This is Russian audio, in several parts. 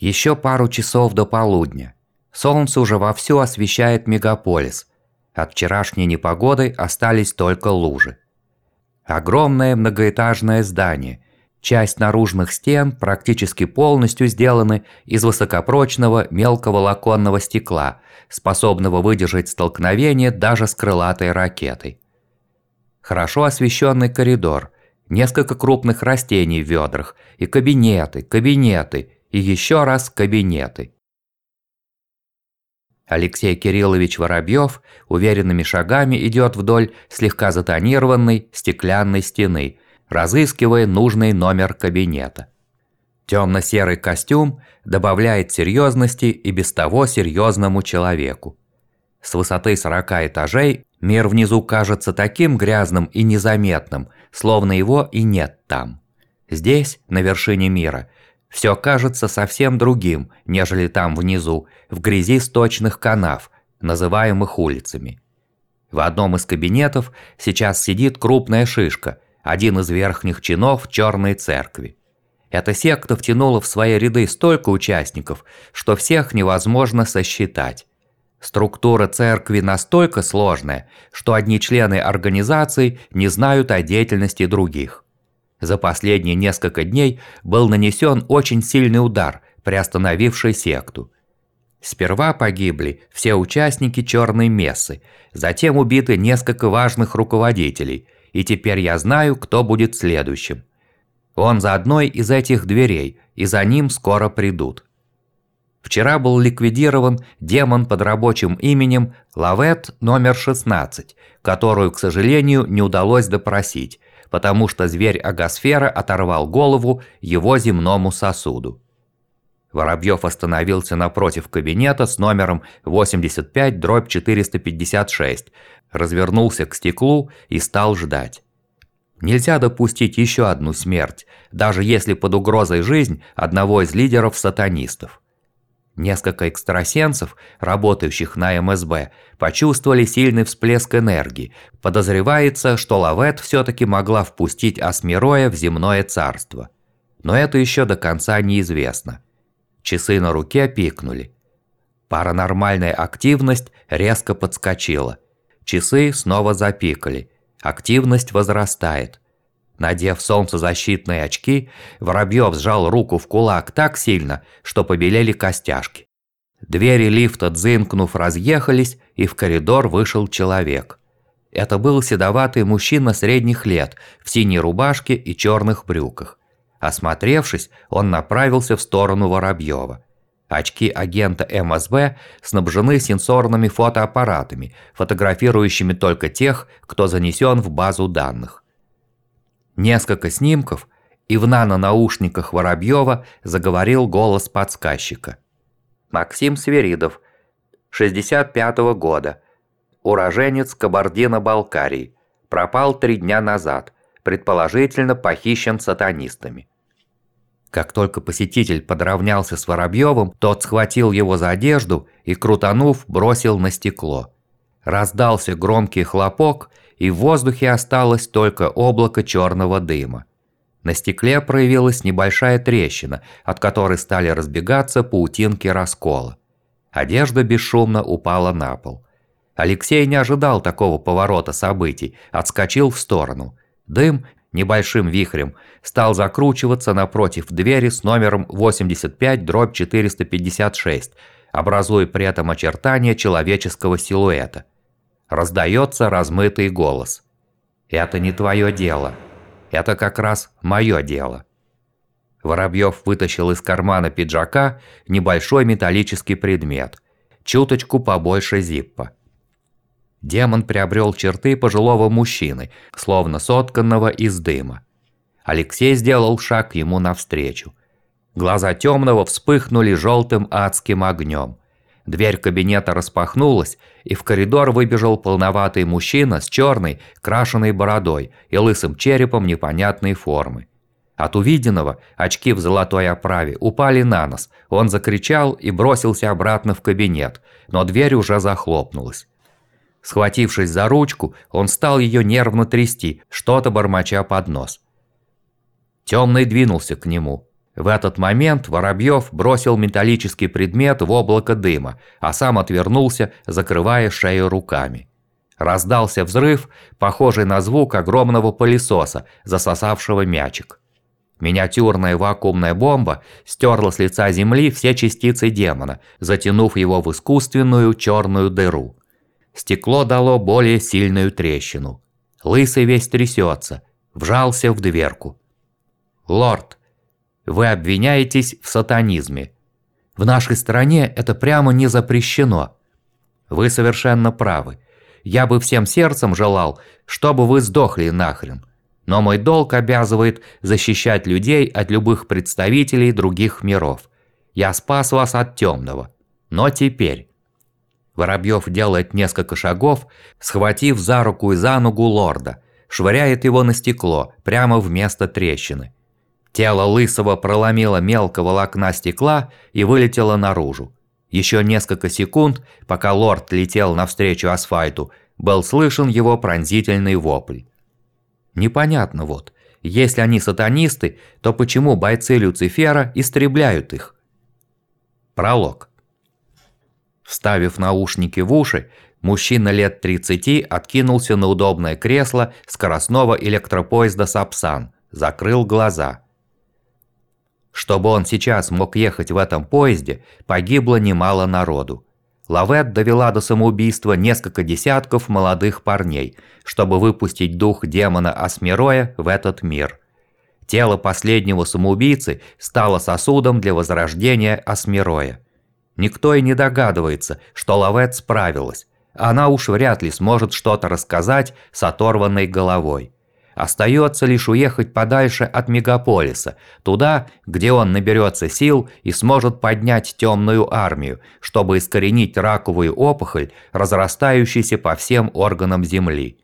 Еще пару часов до полудня. Солнце уже вовсю освещает мегаполис. От вчерашней непогоды остались только лужи. Огромное многоэтажное здание. Часть наружных стен практически полностью сделаны из высокопрочного мелкого лаконного стекла, способного выдержать столкновение даже с крылатой ракетой. Хорошо освещенный коридор, несколько крупных растений в ведрах и кабинеты, кабинеты и еще раз кабинеты. Алексей Кириллович Воробьев уверенными шагами идет вдоль слегка затонированной стеклянной стены, разыскивая нужный номер кабинета. Темно-серый костюм добавляет серьезности и без того серьезному человеку. С высоты 40 этажей мир внизу кажется таким грязным и незаметным, словно его и нет там. Здесь, на вершине мира, все кажется совсем другим, нежели там внизу, в грязи сточных канав, называемых улицами. В одном из кабинетов сейчас сидит крупная шишка, один из верхних чинов черной церкви. Эта секта втянула в свои ряды столько участников, что всех невозможно сосчитать. Структура церкви настолько сложная, что одни члены организации не знают о деятельности других. За последние несколько дней был нанесен очень сильный удар, приостановивший секту. Сперва погибли все участники черной мессы, затем убиты несколько важных руководителей, и теперь я знаю, кто будет следующим. Он за одной из этих дверей, и за ним скоро придут. Вчера был ликвидирован демон под рабочим именем Лавет номер 16, которую, к сожалению, не удалось допросить, потому что зверь Агосфера оторвал голову его земному сосуду. Воробьев остановился напротив кабинета с номером 85-456, развернулся к стеклу и стал ждать. Нельзя допустить еще одну смерть, даже если под угрозой жизнь одного из лидеров сатанистов. Несколько экстрасенсов, работающих на МСБ, почувствовали сильный всплеск энергии. Подозревается, что Лавет все-таки могла впустить Асмироя в земное царство. Но это еще до конца неизвестно. Часы на руке пикнули. Паранормальная активность резко подскочила. Часы снова запикали. Активность возрастает. Надев солнцезащитные очки, Воробьев сжал руку в кулак так сильно, что побелели костяшки. Двери лифта, дзынкнув, разъехались, и в коридор вышел человек. Это был седоватый мужчина средних лет, в синей рубашке и черных брюках. Осмотревшись, он направился в сторону Воробьева. Очки агента МСБ снабжены сенсорными фотоаппаратами, фотографирующими только тех, кто занесен в базу данных. Несколько снимков, и в нано-наушниках Воробьева заговорил голос подсказчика. Максим Сверидов, 65-го года, уроженец Кабардино-Балкарии, пропал три дня назад, предположительно похищен сатанистами. Как только посетитель подравнялся с Воробьевым, тот схватил его за одежду и, крутанув, бросил на стекло. Раздался громкий хлопок, и в воздухе осталось только облако черного дыма. На стекле проявилась небольшая трещина, от которой стали разбегаться паутинки раскола. Одежда бесшумно упала на пол. Алексей не ожидал такого поворота событий, отскочил в сторону. Дым, небольшим вихрем, стал закручиваться напротив двери с номером 85-456, образуя при этом очертания человеческого силуэта. Раздается размытый голос. «Это не твое дело. Это как раз мое дело». Воробьев вытащил из кармана пиджака небольшой металлический предмет, чуточку побольше зиппа. Демон приобрел черты пожилого мужчины, словно сотканного из дыма. Алексей сделал шаг ему навстречу. Глаза темного вспыхнули желтым адским огнем. Дверь кабинета распахнулась, и в коридор выбежал полноватый мужчина с черной, крашеной бородой и лысым черепом непонятной формы. От увиденного очки в золотой оправе упали на нос, он закричал и бросился обратно в кабинет, но дверь уже захлопнулась. Схватившись за ручку, он стал ее нервно трясти, что-то бормоча под нос. Темный двинулся к нему. В этот момент Воробьев бросил металлический предмет в облако дыма, а сам отвернулся, закрывая шею руками. Раздался взрыв, похожий на звук огромного пылесоса, засосавшего мячик. Миниатюрная вакуумная бомба стерла с лица Земли все частицы демона, затянув его в искусственную черную дыру. Стекло дало более сильную трещину. Лысый весь трясется, вжался в дверку. «Лорд, вы обвиняетесь в сатанизме. В нашей стране это прямо не запрещено. Вы совершенно правы. Я бы всем сердцем желал, чтобы вы сдохли нахрен. Но мой долг обязывает защищать людей от любых представителей других миров. Я спас вас от темного. Но теперь... Воробьев делает несколько шагов, схватив за руку и за ногу лорда, швыряет его на стекло, прямо вместо трещины. Тело Лысого проломило мелко волокна стекла и вылетело наружу. Еще несколько секунд, пока лорд летел навстречу асфальту, был слышен его пронзительный вопль. Непонятно вот, если они сатанисты, то почему бойцы Люцифера истребляют их? Пролог. Вставив наушники в уши, мужчина лет 30 откинулся на удобное кресло скоростного электропоезда «Сапсан», закрыл глаза – чтобы он сейчас мог ехать в этом поезде, погибло немало народу. Лавет довела до самоубийства несколько десятков молодых парней, чтобы выпустить дух демона Асмироя в этот мир. Тело последнего самоубийцы стало сосудом для возрождения Асмироя. Никто и не догадывается, что Лавет справилась. Она уж вряд ли сможет что-то рассказать с оторванной головой. Остается лишь уехать подальше от мегаполиса, туда, где он наберется сил и сможет поднять темную армию, чтобы искоренить раковую опухоль, разрастающуюся по всем органам Земли.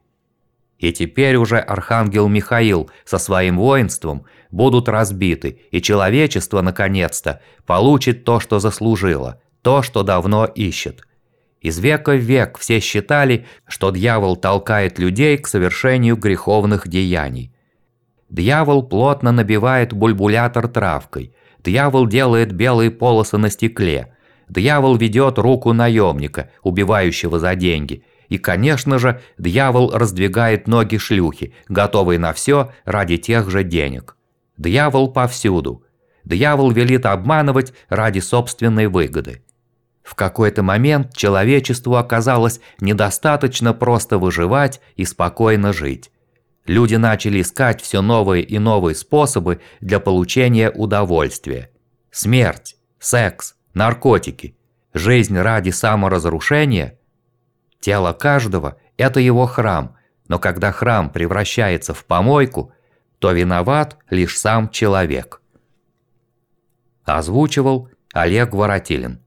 И теперь уже Архангел Михаил со своим воинством будут разбиты, и человечество, наконец-то, получит то, что заслужило, то, что давно ищет. Из века в век все считали, что дьявол толкает людей к совершению греховных деяний. Дьявол плотно набивает бульбулятор травкой. Дьявол делает белые полосы на стекле. Дьявол ведет руку наемника, убивающего за деньги. И, конечно же, дьявол раздвигает ноги шлюхи, готовые на все ради тех же денег. Дьявол повсюду. Дьявол велит обманывать ради собственной выгоды. В какой-то момент человечеству оказалось недостаточно просто выживать и спокойно жить. Люди начали искать все новые и новые способы для получения удовольствия. Смерть, секс, наркотики, жизнь ради саморазрушения. Тело каждого – это его храм, но когда храм превращается в помойку, то виноват лишь сам человек. Озвучивал Олег Воротилин.